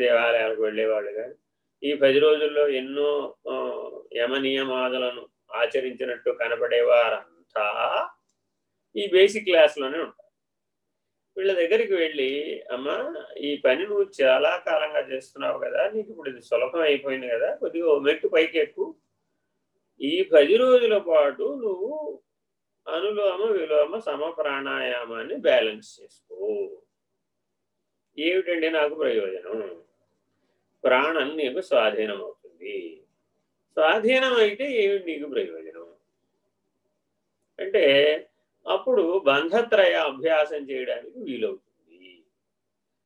దేవాలయాలకు వెళ్ళేవాళ్ళు కానీ ఈ పది రోజుల్లో ఎన్నో యమ నియమాదులను ఆచరించినట్టు కనపడేవారంతా ఈ బేసిక్ క్లాస్లోనే ఉంటారు. వీళ్ళ దగ్గరికి వెళ్ళి అమ్మ ఈ పని నువ్వు చాలా కాలంగా చేస్తున్నావు కదా నీకు ఇప్పుడు ఇది సులభం అయిపోయింది కదా కొద్దిగా మెట్టు పైకి ఈ పది రోజుల పాటు నువ్వు అనులోమ విలోమ సమ ప్రాణాయామాన్ని బ్యాలెన్స్ చేసుకో. ఏమిటండి నాకు ప్రయోజనం? ప్రాణం నీకు స్వాధీనం అవుతుంది స్వాధీనం అయితే ఏమిటి నీకు ప్రయోజనం? అంటే అప్పుడు బంధత్రయ అభ్యాసం చేయడానికి వీలవుతుంది.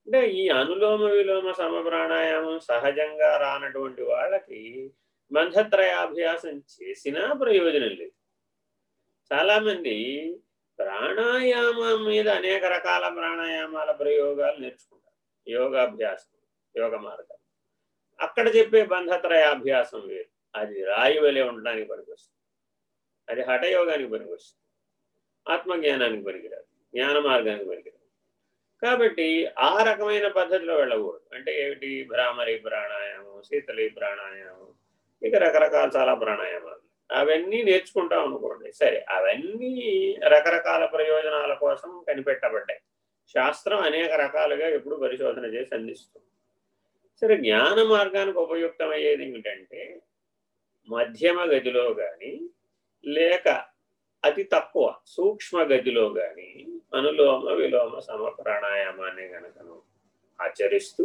అంటే ఈ అనులోమ విలోమ సమ ప్రాణాయామం సహజంగా రానటువంటి వాళ్ళకి బంధత్రయాభ్యాసం చేసినా ప్రయోజనం లేదు. చాలామంది ప్రాణాయామం మీద అనేక రకాల ప్రాణాయామాల ప్రయోగాలు నేర్చుకుంటారు. యోగాభ్యాసం యోగ మార్గం. అక్కడ చెప్పే బంధత్రయాభ్యాసం వేరు. అది రాయి వలె ఉండడానికి పనికొస్తుంది. అది హఠయోగానికి పనికొస్తుంది. ఆత్మజ్ఞానానికి పనికిరాదు. జ్ఞాన మార్గానికి పనికిరాదు. కాబట్టి ఆ రకమైన పద్ధతిలో వెళ్ళకూడదు. అంటే ఏమిటి? భ్రామరి ప్రాణాయామం శీతలి ప్రాణాయామం ఇక రకరకాల చాలా ప్రాణాయామాలు. అవన్నీ నేర్చుకుంటాం అనుకోండి సరే అవన్నీ రకరకాల ప్రయోజనాల కోసం కనిపెట్టబడ్డాయి. శాస్త్రం అనేక రకాలుగా ఎప్పుడు పరిశోధన చేసి అందిస్తుంది. సరే జ్ఞాన మార్గానికి ఉపయుక్తమయ్యేది ఏమిటంటే మధ్యమ గదిలో కానీ లేక అతి తక్కువ సూక్ష్మ గదిలో కానీ అనులోమ విలోమ సమ ప్రాణాయామాన్ని గనకను ఆచరిస్తూ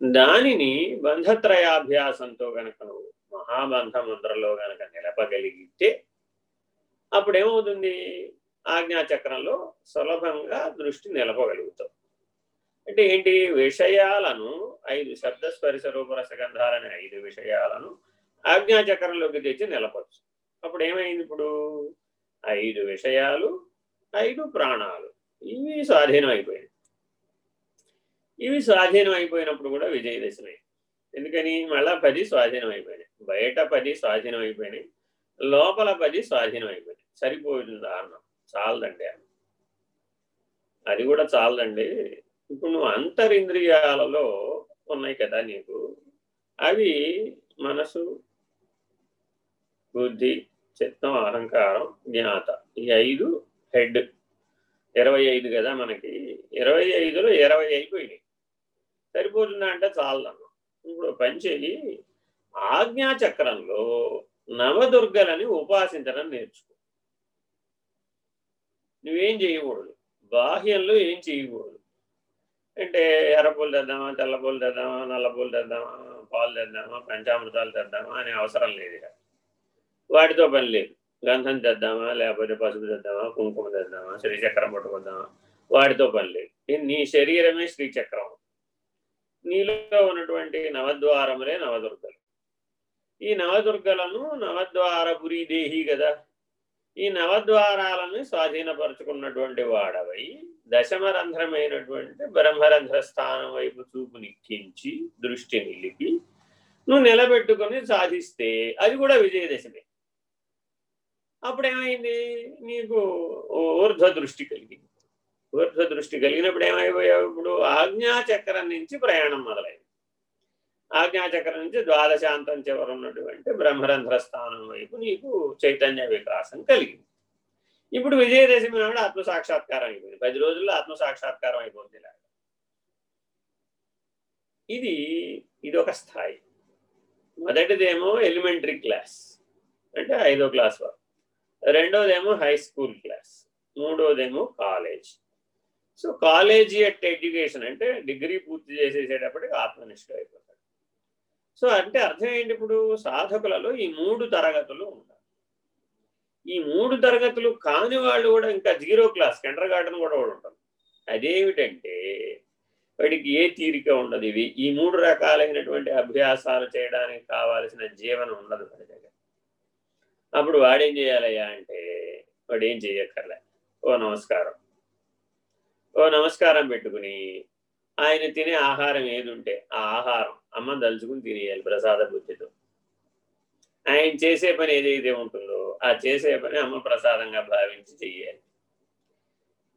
దానిని బంధత్రయాభ్యాసంతో గనక నువ్వు మహాబంధ ముద్రలో గనక నిలపగలిగితే అప్పుడేమవుతుంది? ఆజ్ఞాచక్రంలో సులభంగా దృష్టి నిలపగలుగుతావు అంటే ఏంటి? విషయాలను ఐదు శబ్ద స్పరిశ రూపరసగంధాలనే ఐదు విషయాలను ఆజ్ఞాచక్రంలోకి తెచ్చి నిలపచ్చు. అప్పుడు ఏమైంది ఇప్పుడు? ఐదు విషయాలు ఐదు ప్రాణాలు. ఇవి స్వాధీనం అయిపోయాయి ఇవి స్వాధీనం అయిపోయినప్పుడు కూడా విజయదశమే. ఎందుకని? మళ్ళా పది స్వాధీనం అయిపోయినాయి బయట పది స్వాధీనం అయిపోయినాయి లోపల పది స్వాధీనం అయిపోయినాయి సరిపోయింది దారుణం చాలదండి అది కూడా చాలదండి. ఇప్పుడు నువ్వు అంతరింద్రియాలలో ఉన్నాయి కదా నీకు? అవి మనసు బుద్ధి చిత్తం అహంకారం జ్ఞాత. ఈ ఐదు హెడ్. ఇరవై ఐదు కదా మనకి? ఇరవై ఐదులో ఇరవై అయిపోయినాయి. సరిపోతుందా అంటే చాలన్నా ఇప్పుడు పనిచేయి ఆజ్ఞాచక్రంలో నవదుర్గలని ఉపాసించడం నేర్చుకో. నువ్వేం చేయకూడదు. బాహ్యంలో ఏం చేయకూడదు. అంటే ఎర్రపూలు తెద్దామా తెల్లపూలు తెద్దామా నల్లపూలు తెద్దామా పాలు తెద్దామా పంచామృతాలు తెద్దామా అనే అవసరం లేదు వాటితో పని లేదు. గంధం తెద్దామా లేకపోతే పసుపు తెద్దామా కుంకుమ తెద్దామా శ్రీచక్రం పట్టుకుందామా వాటితో పని లేదు. నీ శరీరమే శ్రీచక్రం. నీలో ఉన్నటువంటి నవద్వారములే నవదుర్గలు. ఈ నవదుర్గలను నవద్వారపురి దేహి కదా. ఈ నవద్వారాలను స్వాధీనపరుచుకున్నటువంటి వాడవై దశమరంధ్రమైనటువంటి బ్రహ్మరంధ్ర స్థానం వైపు చూపు నిక్కించి దృష్టి నిలిపి నువ్వు నిలబెట్టుకొని సాధిస్తే అది కూడా విజయదశమే. అప్పుడేమైంది? నీకు ఊర్ధ్వ దృష్టి కలిగింది. ఊర్ధ్వ దృష్టి కలిగినప్పుడు ఏమైపోయావు ఇప్పుడు ఆజ్ఞాచక్రం నుంచి ప్రయాణం మొదలైంది. ఆజ్ఞాచక్రం నుంచి ద్వాదశాంతం చివర ఉన్నటువంటి బ్రహ్మరంధ్ర స్థానం వైపు నీకు చైతన్య వికాసం కలిగింది. ఇప్పుడు విజయదశమి నాడు ఆత్మసాక్షాత్కారం అయిపోయింది. పది రోజుల్లో ఆత్మసాక్షాత్కారం అయిపోతుంది ఇది ఇది ఒక స్థాయి. మొదటిదేమో ఎలిమెంటరీ క్లాస్ అంటే ఐదో క్లాస్ వరకు. రెండోదేమో high school class మూడోదేమో college. So college at education అంటే డిగ్రీ పూర్తి చేసేసేటప్పటికి ఆత్మనిష్ట అయిపోతుంది సో అంటే అర్థం ఏంటి ఇప్పుడు సాధకులలో ఈ మూడు తరగతులు ఉంటాయి. ఈ మూడు తరగతులు కాని వాళ్ళు కూడా ఇంకా జీరో క్లాస్ కెండర్ గార్డెన్ కూడా కూడా ఉంటారు. అదేమిటంటే వాడికి ఏ తీరిక ఉండదు ఇవి. ఈ మూడు రకాలైనటువంటి అభ్యాసాలు చేయడానికి కావాల్సిన జీవనం ఉండదు వాడి దగ్గర. అప్పుడు వాడేం చేయాలయ్యా అంటే వాడు ఏం చేయక్కర్లే. ఓ నమస్కారం. ఓ నమస్కారం పెట్టుకుని ఆయన తినే ఆహారం ఏది ఉంటే ఆ ఆహారం అమ్మ దలుచుకుని తినేయాలి ప్రసాద బుద్ధితో. ఆయన చేసే పని ఏదైతే ఉంటుందో ఆ చేసే పని అమ్మ ప్రసాదంగా భావించి చెయ్యాలి.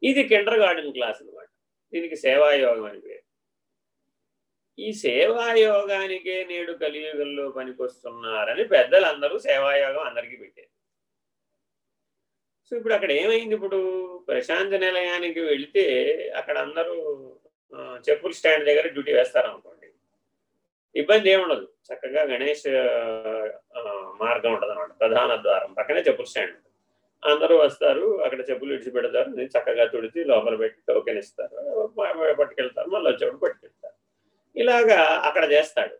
ఇది కిండర్ గార్డెన్ క్లాస్ అనమాట దీనికి సేవాయోగం అని పేరు. ఈ సేవాయోగానికే నేడు కలియుగంలో పనికొస్తున్నారని పెద్దలందరూ సేవాయోగం అందరికీ పెట్టారు. సో ఇప్పుడు అక్కడ ఏమైంది ఇప్పుడు? ప్రశాంత నిలయానికి వెళితే అక్కడ అందరూ చెప్పుల స్టాండ్ దగ్గర డ్యూటీ వేస్తారనుకోండి. ఇబ్బంది ఏముండదు చక్కగా గణేష్ మార్గం ఉండదు అనమాట ప్రధాన ద్వారం. పక్కనే చెప్పుల స్టాండ్ అందరూ వస్తారు. అక్కడ చెప్పులు విడిచిపెడతారు. చక్కగా తుడిచి లోపల పెట్టి టోకెన్ ఇస్తారు. పట్టుకెళ్తారు. మళ్ళీ వచ్చేప్పుడు పట్టుకెళ్తారు. ఇలాగా అక్కడ చేస్తాడు.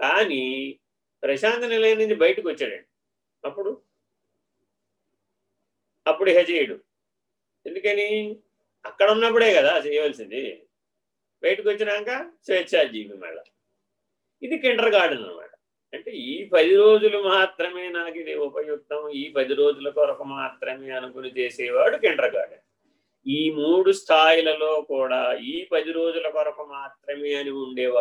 కానీ ప్రశాంత నిలయం నుంచి బయటకు వచ్చాడండి. అప్పుడు? అప్పుడు హెజయుడు. ఎందుకని? అక్కడ ఉన్నప్పుడే కదా చేయవలసింది. బయటకు వచ్చినాక స్వేచ్ఛాజీవి మళ్ళా ఇది కిండర్ గార్డెన్ అనమాట అంటే ఈ పది రోజులు మాత్రమే నాకు ఇది ఉపయుక్తం. ఈ పది రోజుల కొరకు మాత్రమే అనుకుని చేసేవాడు కిండర్ గార్డెన్. ఈ మూడు స్థాయిలలో కూడా ఈ పది రోజుల కొరకు మాత్రమే అని ఉండేవాడు